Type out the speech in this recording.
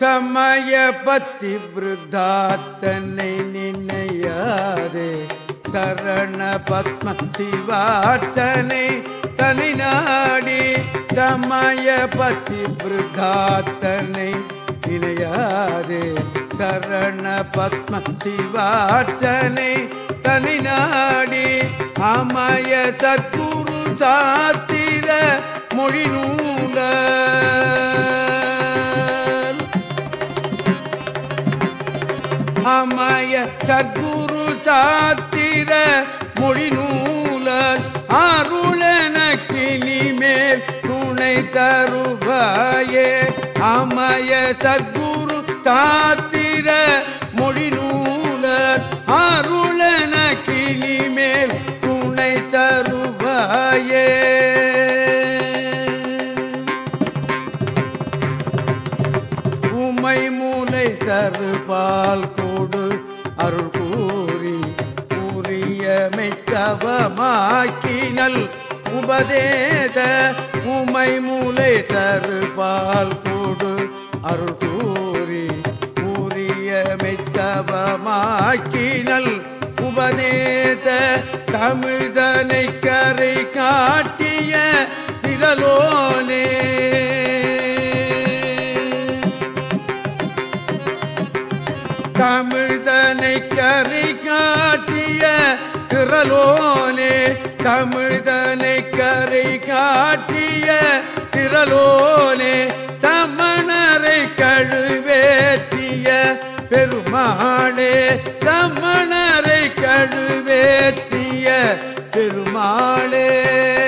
சமய பத்தி விருத்தாத்தனை நினையாதே. சரண பத்ம சிவார்த்தனை தனி நாடி சமய பத்தி விருத்தாத்தனை நினையாதே. சரண பத்ம சிவார்த்தனை தனி நாடி அமய சத்குரு சாத்திர மொழி நூல அமய சர்க்குரு சாத்திர மொழி நூலர் அருளனக்கினி மேல் துணை தருவாயே. அமய சர்க்குரு சாத்திர மொழி நூலர் அருளனக்கினி மேல் துணை தருவாயே. உமை மூலை தருபால் கூடு அருள் கூறி கூறியமைத்தவமாக்கினல் உபதேத உமை மூலை தருபால் கூடு. அருள் கூறி கூறியமைத்தவமாக்கினல் உபதேத தமிழ்தனை கரை காட்டிய திரலோ தமிழ்தனை கரை காட்டிய திரலோனே தமிழ்தனை கரை காட்டிய திரலோனே தமணரை கழுவேற்றிய பெருமானே தமணரை கழுவேற்றிய பெருமாளே.